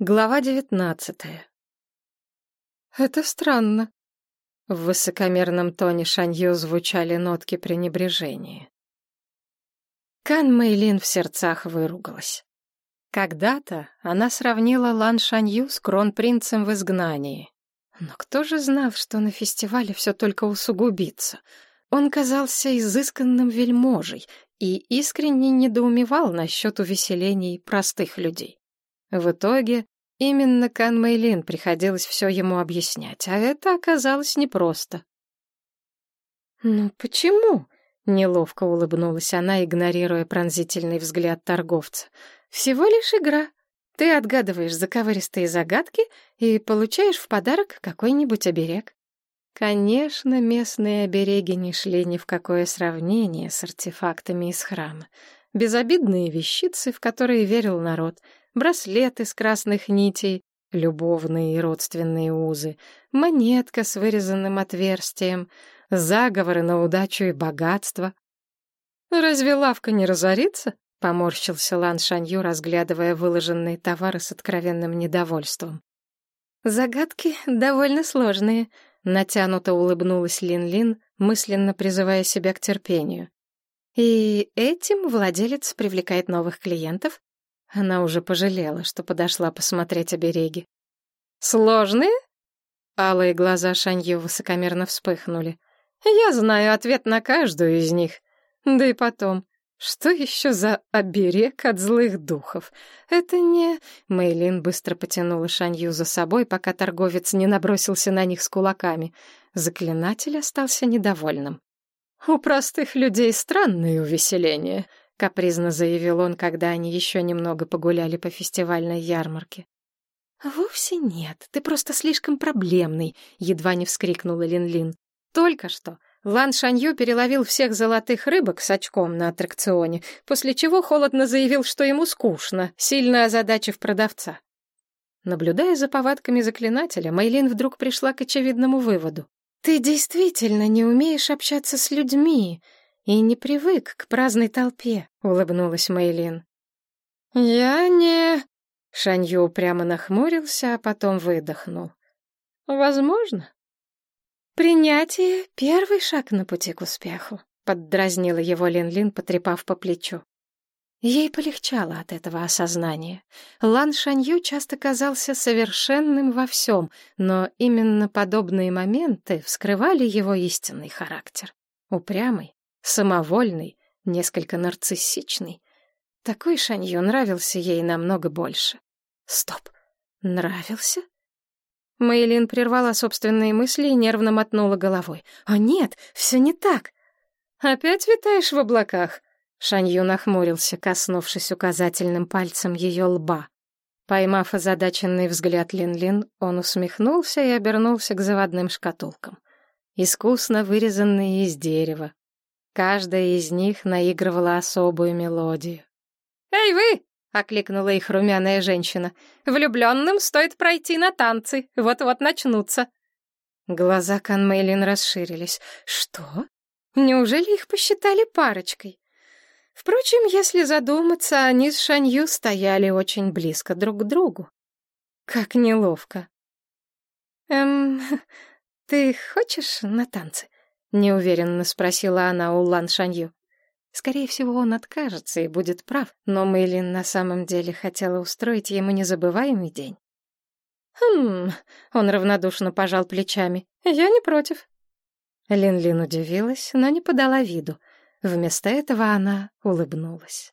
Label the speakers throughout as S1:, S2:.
S1: Глава девятнадцатая. «Это странно». В высокомерном тоне Шанью звучали нотки пренебрежения. Кан Мэйлин в сердцах выругалась. Когда-то она сравнила Лан Шанью с кронпринцем в изгнании. Но кто же знал, что на фестивале все только усугубится? Он казался изысканным вельможей и искренне недоумевал насчет увеселений простых людей. В итоге именно Кан Мэйлин приходилось все ему объяснять, а это оказалось непросто. «Ну почему?» — неловко улыбнулась она, игнорируя пронзительный взгляд торговца. «Всего лишь игра. Ты отгадываешь заковыристые загадки и получаешь в подарок какой-нибудь оберег». Конечно, местные обереги не шли ни в какое сравнение с артефактами из храма. Безобидные вещицы, в которые верил народ — браслет из красных нитей, любовные и родственные узы, монетка с вырезанным отверстием, заговоры на удачу и богатство. «Разве лавка не разорится?» — поморщился Лан Шанью, разглядывая выложенные товары с откровенным недовольством. «Загадки довольно сложные», — натянуто улыбнулась Лин-Лин, мысленно призывая себя к терпению. «И этим владелец привлекает новых клиентов, она уже пожалела, что подошла посмотреть обереги. «Сложные?» Алые глаза Шанью высокомерно вспыхнули. «Я знаю ответ на каждую из них. Да и потом, что еще за оберег от злых духов? Это не...» Мэйлин быстро потянула Шанью за собой, пока торговец не набросился на них с кулаками. Заклинатель остался недовольным. «У простых людей странные увеселения», — капризно заявил он, когда они еще немного погуляли по фестивальной ярмарке. «Вовсе нет, ты просто слишком проблемный», — едва не вскрикнула Лин-Лин. «Только что Лан Шанью переловил всех золотых рыбок с очком на аттракционе, после чего холодно заявил, что ему скучно, сильно озадачив продавца. Наблюдая за повадками заклинателя, Мейлин вдруг пришла к очевидному выводу. «Ты действительно не умеешь общаться с людьми», и не привык к праздной толпе», — улыбнулась Мэйлин. «Я не...» — Шанью прямо нахмурился, а потом выдохнул. «Возможно». «Принятие — первый шаг на пути к успеху», — поддразнила его Лин-Лин, потрепав по плечу. Ей полегчало от этого осознания. Лан Шанью часто казался совершенным во всем, но именно подобные моменты вскрывали его истинный характер. Упрямый, самовольный, несколько нарциссичный. Такой Шанью нравился ей намного больше. Стоп, нравился? Мэйлин прервала собственные мысли и нервно мотнула головой. «О нет, все не так!» «Опять витаешь в облаках?» Шанью нахмурился, коснувшись указательным пальцем ее лба. Поймав озадаченный взгляд Лин-Лин, он усмехнулся и обернулся к заводным шкатулкам. Искусно вырезанные из дерева, Каждая из них наигрывала особую мелодию. «Эй, вы!» — окликнула их румяная женщина. «Влюбленным стоит пройти на танцы, вот-вот начнутся». Глаза Канмейлин расширились. «Что? Неужели их посчитали парочкой?» Впрочем, если задуматься, они с Шанью стояли очень близко друг к другу. Как неловко. «Эм, ты хочешь на танцы?» — неуверенно спросила она у Лан Шанью. Скорее всего, он откажется и будет прав, но Мэйлин на самом деле хотела устроить ему незабываемый день. «Хм...» — он равнодушно пожал плечами. «Я не против». Лин-Лин удивилась, но не подала виду. Вместо этого она улыбнулась.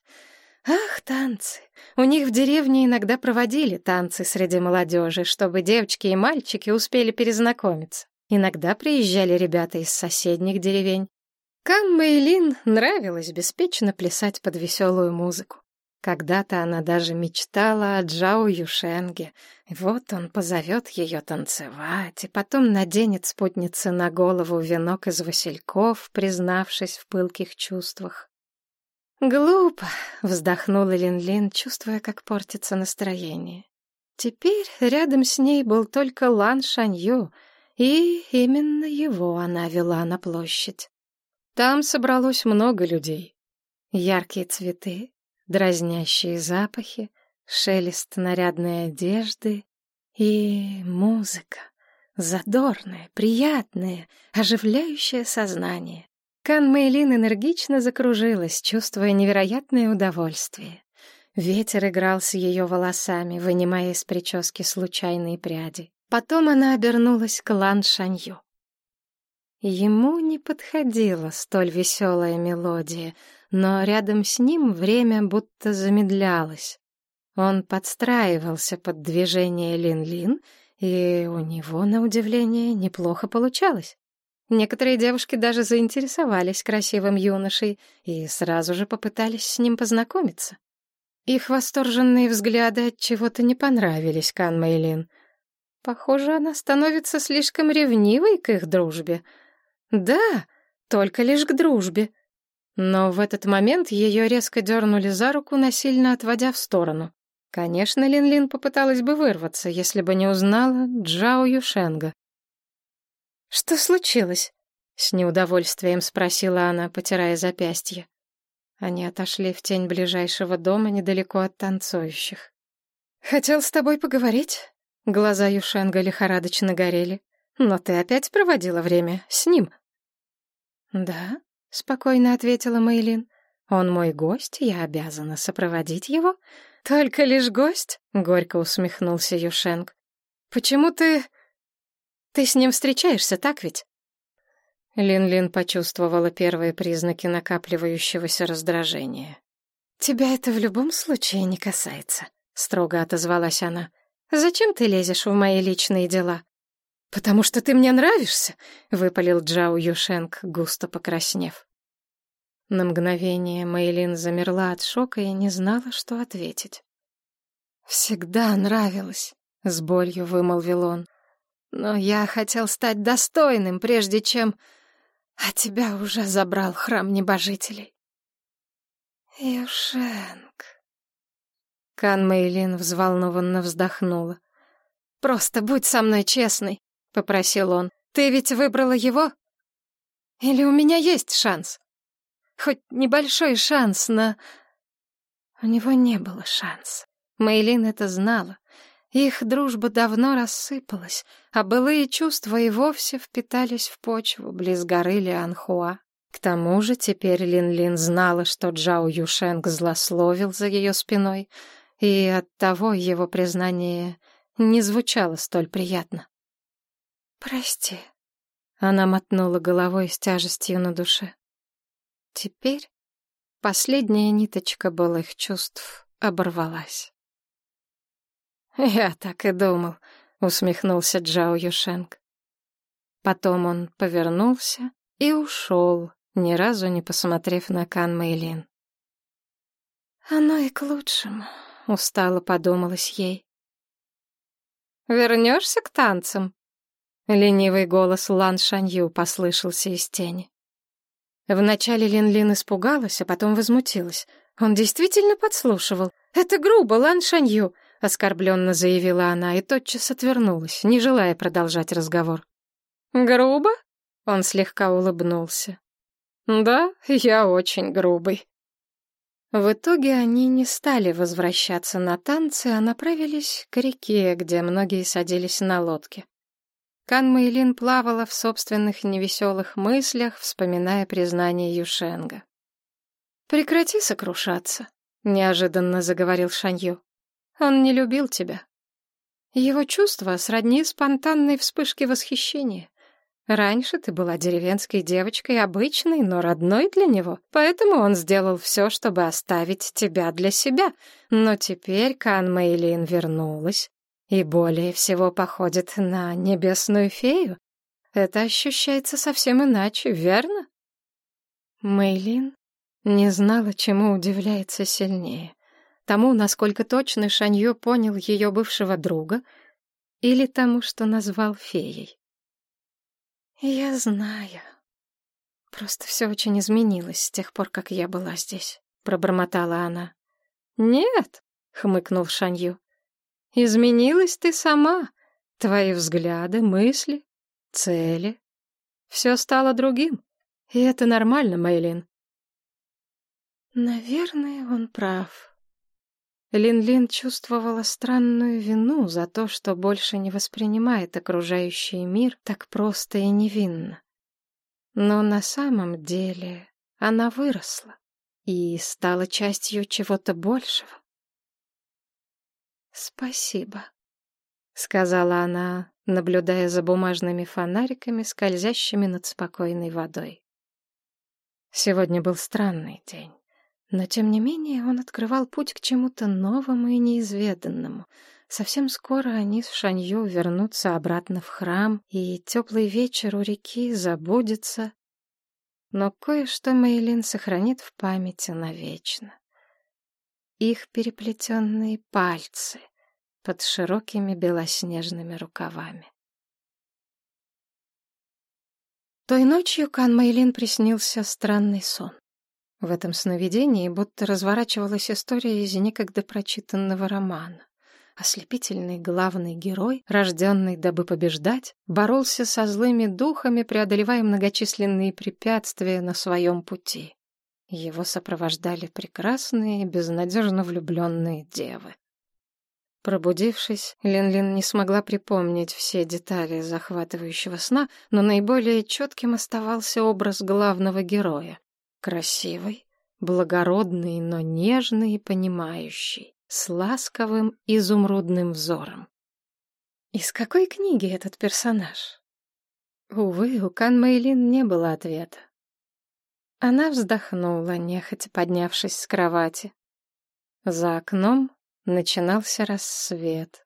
S1: Ах, танцы! У них в деревне иногда проводили танцы среди молодежи, чтобы девочки и мальчики успели перезнакомиться. Иногда приезжали ребята из соседних деревень. Кан Мэйлин нравилось беспечно плясать под веселую музыку. Когда-то она даже мечтала о Джао Юшенге. Вот он позовет ее танцевать, и потом наденет спутнице на голову венок из васильков, признавшись в пылких чувствах. «Глупо», — вздохнула Лин-Лин, чувствуя, как портится настроение. Теперь рядом с ней был только Лан Шанью — и именно его она вела на площадь. Там собралось много людей. Яркие цветы, дразнящие запахи, шелест нарядной одежды и музыка. Задорная, приятная, оживляющая сознание. Кан Мэйлин энергично закружилась, чувствуя невероятное удовольствие. Ветер играл с ее волосами, вынимая из прически случайные пряди. Потом она обернулась к Лан Шанью. Ему не подходила столь веселая мелодия, но рядом с ним время будто замедлялось. Он подстраивался под движение Лин-Лин, и у него, на удивление, неплохо получалось. Некоторые девушки даже заинтересовались красивым юношей и сразу же попытались с ним познакомиться. Их восторженные взгляды от чего-то не понравились Кан Мэйлин. Похоже, она становится слишком ревнивой к их дружбе. Да, только лишь к дружбе. Но в этот момент ее резко дернули за руку, насильно отводя в сторону. Конечно, Лин-Лин попыталась бы вырваться, если бы не узнала Джао Юшенга. «Что случилось?» — с неудовольствием спросила она, потирая запястье. Они отошли в тень ближайшего дома недалеко от танцующих. «Хотел с тобой поговорить?» Глаза Юшенга лихорадочно горели. «Но ты опять проводила время с ним?» «Да», — спокойно ответила Мейлин. «Он мой гость, я обязана сопроводить его». «Только лишь гость?» — горько усмехнулся Юшенг. «Почему ты... ты с ним встречаешься, так ведь?» Лин-Лин почувствовала первые признаки накапливающегося раздражения. «Тебя это в любом случае не касается», — строго отозвалась она. «Зачем ты лезешь в мои личные дела?» «Потому что ты мне нравишься», — выпалил Джао Юшенг, густо покраснев. На мгновение Мэйлин замерла от шока и не знала, что ответить. «Всегда нравилось», — с болью вымолвил он. «Но я хотел стать достойным, прежде чем...» А тебя уже забрал храм небожителей. Юшенк. Кан Мэйлин взволнованно вздохнула. «Просто будь со мной честной», — попросил он. «Ты ведь выбрала его? Или у меня есть шанс? Хоть небольшой шанс на...» У него не было шанса. Мэйлин это знала. Их дружба давно рассыпалась, а былые чувства и вовсе впитались в почву близ горы Лианхуа. К тому же теперь Лин-Лин знала, что Джао Юшенг злословил за ее спиной, и оттого его признание не звучало столь приятно. «Прости», — она мотнула головой с тяжестью на душе. Теперь последняя ниточка былых чувств оборвалась. «Я так и думал», — усмехнулся Джао Юшенг. Потом он повернулся и ушел, ни разу не посмотрев на Кан Мэйлин. «Оно и к лучшему», — устало подумалось ей. «Вернешься к танцам?» Ленивый голос Лан Шанью послышался из тени. Вначале Лин-Лин испугалась, а потом возмутилась. Он действительно подслушивал. «Это грубо, Лан Шанью. — оскорбленно заявила она и тотчас отвернулась, не желая продолжать разговор. «Грубо?» — он слегка улыбнулся. «Да, я очень грубый». В итоге они не стали возвращаться на танцы, а направились к реке, где многие садились на лодке. Кан Мэйлин плавала в собственных невеселых мыслях, вспоминая признание Юшенга. «Прекрати сокрушаться», — неожиданно заговорил Шанью. Он не любил тебя. Его чувства сродни спонтанной вспышке восхищения. Раньше ты была деревенской девочкой, обычной, но родной для него, поэтому он сделал все, чтобы оставить тебя для себя. Но теперь Кан Мэйлин вернулась и более всего походит на небесную фею. Это ощущается совсем иначе, верно? Мэйлин не знала, чему удивляется сильнее тому, насколько точно Шаньё понял ее бывшего друга, или тому, что назвал феей. «Я знаю. Просто все очень изменилось с тех пор, как я была здесь», — пробормотала она. «Нет», — хмыкнул Шанью. «Изменилась ты сама. Твои взгляды, мысли, цели. Все стало другим. И это нормально, Мэйлин». «Наверное, он прав», Лин-Лин чувствовала странную вину за то, что больше не воспринимает окружающий мир так просто и невинно. Но на самом деле она выросла и стала частью чего-то большего. «Спасибо», — сказала она, наблюдая за бумажными фонариками, скользящими над спокойной водой. Сегодня был странный день. Но, тем не менее, он открывал путь к чему-то новому и неизведанному. Совсем скоро они с Шанью вернутся обратно в храм, и теплый вечер у реки забудется. Но кое-что Мейлин сохранит в памяти навечно. Их переплетенные пальцы под широкими белоснежными рукавами. Той ночью Кан Мейлин приснился странный сон. В этом сновидении будто разворачивалась история из некогда прочитанного романа. Ослепительный главный герой, рожденный дабы побеждать, боролся со злыми духами, преодолевая многочисленные препятствия на своем пути. Его сопровождали прекрасные, безнадежно влюбленные девы. Пробудившись, Лин-Лин не смогла припомнить все детали захватывающего сна, но наиболее четким оставался образ главного героя. Красивый, благородный, но нежный и понимающий, с ласковым изумрудным взором. Из какой книги этот персонаж? Увы, у Кан Мэйлин не было ответа. Она вздохнула, нехотя поднявшись с кровати. За окном начинался рассвет.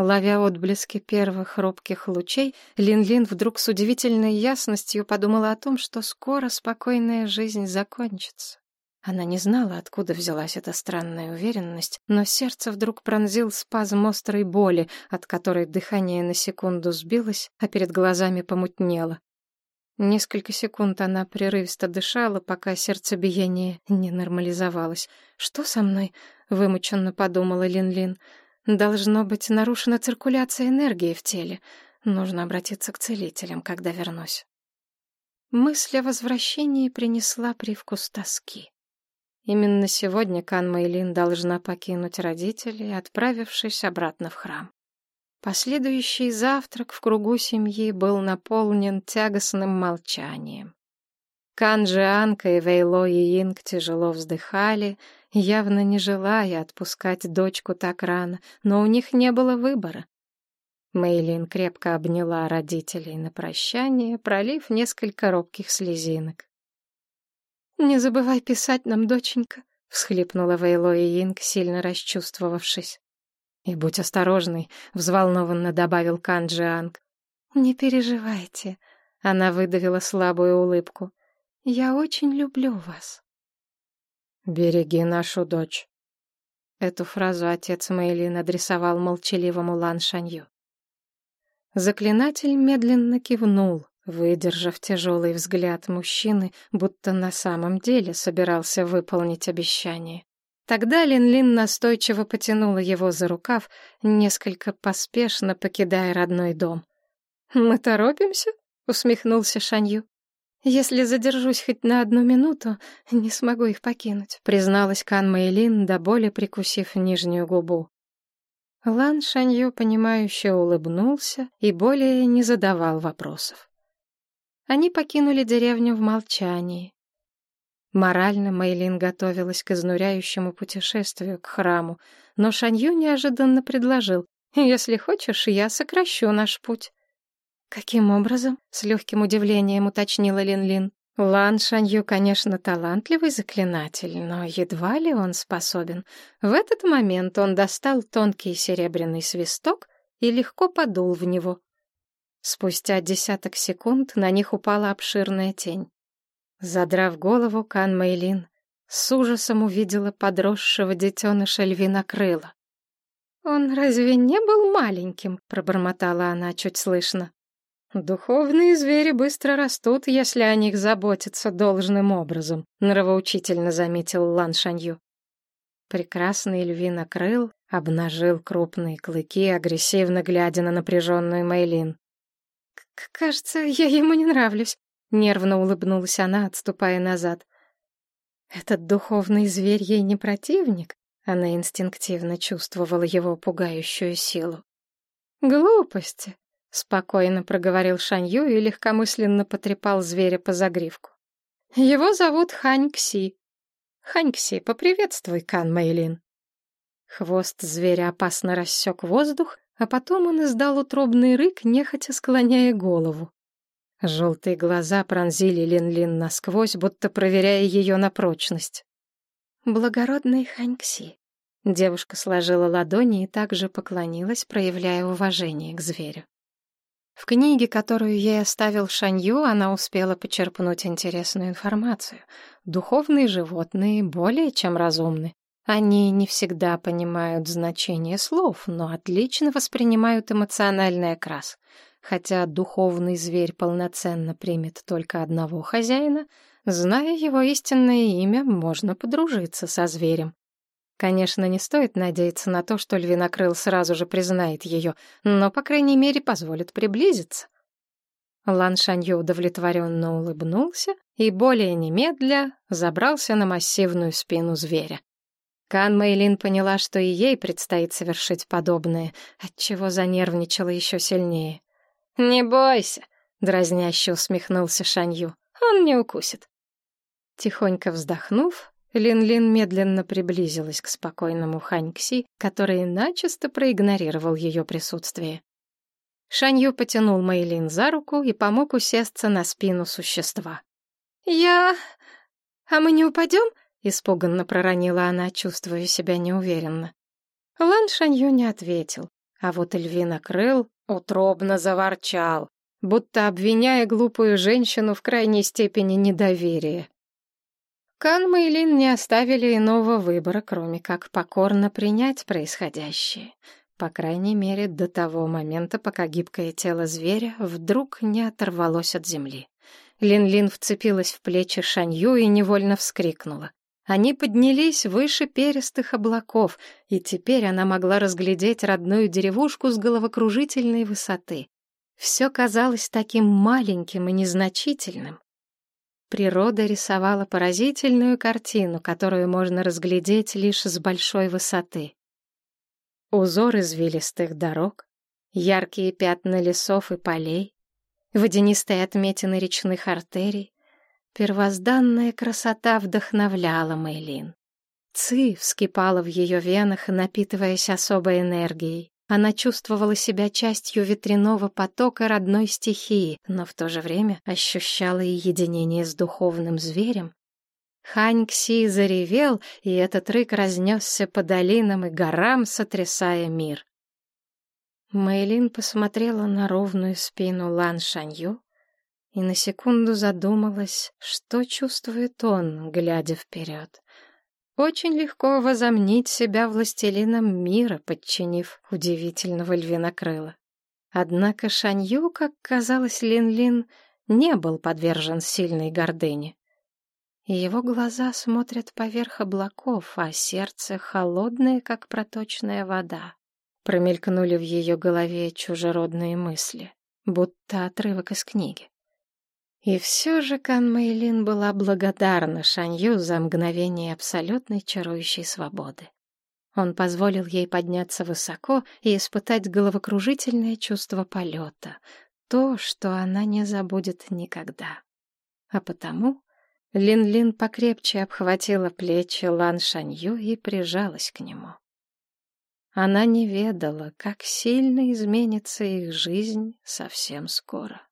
S1: Ловя отблески первых робких лучей, Лин-Лин вдруг с удивительной ясностью подумала о том, что скоро спокойная жизнь закончится. Она не знала, откуда взялась эта странная уверенность, но сердце вдруг пронзил спазм острой боли, от которой дыхание на секунду сбилось, а перед глазами помутнело. Несколько секунд она прерывисто дышала, пока сердцебиение не нормализовалось. «Что со мной?» — вымученно подумала Лин-Лин. Должно быть нарушена циркуляция энергии в теле. Нужно обратиться к целителям, когда вернусь. Мысль о возвращении принесла привкус тоски. Именно сегодня Кан Мэйлин должна покинуть родителей, отправившись обратно в храм. Последующий завтрак в кругу семьи был наполнен тягостным молчанием. Кан Джианка и Вейло и Инг тяжело вздыхали — явно не желая отпускать дочку так рано, но у них не было выбора. Мейлин крепко обняла родителей на прощание, пролив несколько робких слезинок. «Не забывай писать нам, доченька», — всхлипнула Вейло и Инг, сильно расчувствовавшись. «И будь осторожной», — взволнованно добавил Канджианг. «Не переживайте», — она выдавила слабую улыбку. «Я очень люблю вас». «Береги нашу дочь». Эту фразу отец Мэйлин адресовал молчаливому Лан Шанью. Заклинатель медленно кивнул, выдержав тяжелый взгляд мужчины, будто на самом деле собирался выполнить обещание. Тогда Лин-Лин настойчиво потянула его за рукав, несколько поспешно покидая родной дом. «Мы торопимся?» — усмехнулся Шанью. «Если задержусь хоть на одну минуту, не смогу их покинуть», — призналась Кан Мэйлин, до боли прикусив нижнюю губу. Лан Шанью, понимающе улыбнулся и более не задавал вопросов. Они покинули деревню в молчании. Морально Мэйлин готовилась к изнуряющему путешествию к храму, но Шанью неожиданно предложил, «Если хочешь, я сокращу наш путь». «Каким образом?» — с легким удивлением уточнила Лин-Лин. Лан Шанью, конечно, талантливый заклинатель, но едва ли он способен. В этот момент он достал тонкий серебряный свисток и легко подул в него. Спустя десяток секунд на них упала обширная тень. Задрав голову, Кан Мэйлин с ужасом увидела подросшего детеныша львинокрыла. «Он разве не был маленьким?» — пробормотала она чуть слышно. Духовные звери быстро растут, если о них заботиться должным образом, нравоучительно заметил Лан Шанью. Прекрасный львинокрыл обнажил крупные клыки, агрессивно глядя на напряженную Мейлин. «Кажется, я ему не нравлюсь», — нервно улыбнулась она, отступая назад. «Этот духовный зверь ей не противник?» Она инстинктивно чувствовала его пугающую силу. «Глупости», — спокойно проговорил Шанью и легкомысленно потрепал зверя по загривку. «Его зовут Хань Кси. Хань Кси, поприветствуй, Кан Мэйлин». Хвост зверя опасно рассек воздух, а потом он издал утробный рык, нехотя склоняя голову. Желтые глаза пронзили Лин-Лин насквозь, будто проверяя ее на прочность. «Благородный Ханькси». Девушка сложила ладони и также поклонилась, проявляя уважение к зверю. В книге, которую ей оставил Шанью, она успела почерпнуть интересную информацию. Духовные животные более чем разумны. Они не всегда понимают значение слов, но отлично воспринимают эмоциональный окрас. Хотя духовный зверь полноценно примет только одного хозяина, зная его истинное имя, можно подружиться со зверем. Конечно, не стоит надеяться на то, что львинокрыл сразу же признает ее, но, по крайней мере, позволит приблизиться. Лан Шанью удовлетворенно улыбнулся и, более немедля, забрался на массивную спину зверя. Кан Мэйлин поняла, что и ей предстоит совершить подобное, отчего занервничала еще сильнее. «Не бойся», — дразняще усмехнулся Шанью, — «он не укусит». Тихонько вздохнув, Лин-Лин медленно приблизилась к спокойному Ханькси, который начисто проигнорировал ее присутствие. Шанью потянул Мэйлин за руку и помог усесться на спину существа. «Я... А мы не упадем?» — испуганно проронила она, чувствуя себя неуверенно. Лан Шанью не ответил, а вот львина крыл утробно заворчал, будто обвиняя глупую женщину в крайней степени недоверия. Кан Мэйлин не оставили иного выбора, кроме как покорно принять происходящее. По крайней мере, до того момента, пока гибкое тело зверя вдруг не оторвалось от земли. Лин-Лин вцепилась в плечи Шанью и невольно вскрикнула. Они поднялись выше перистых облаков, и теперь она могла разглядеть родную деревушку с головокружительной высоты. Все казалось таким маленьким и незначительным. Природа рисовала поразительную картину, которую можно разглядеть лишь с большой высоты. Узор извилистых дорог, яркие пятна лесов и полей, водянистые отметины речных артерий, Первозданная красота вдохновляла Мэйлин. Ци вскипала в ее венах, напитываясь особой энергией. Она чувствовала себя частью ветряного потока родной стихии, но в то же время ощущала и единение с духовным зверем. Хань Кси заревел, и этот рык разнесся по долинам и горам, сотрясая мир. Мэйлин посмотрела на ровную спину Лан Шанью, и на секунду задумалась, что чувствует он, глядя вперед. Очень легко возомнить себя властелином мира, подчинив удивительного львинокрыла. Однако Шанью, как казалось Лин-Лин, не был подвержен сильной гордыне. Его глаза смотрят поверх облаков, а сердце холодное, как проточная вода. Промелькнули в ее голове чужеродные мысли, будто отрывок из книги. И все же Кан Мэйлин была благодарна Шанью за мгновение абсолютной чарующей свободы. Он позволил ей подняться высоко и испытать головокружительное чувство полета, то, что она не забудет никогда. А потому Лин-Лин покрепче обхватила плечи Лан Шанью и прижалась к нему. Она не ведала, как сильно изменится их жизнь совсем скоро.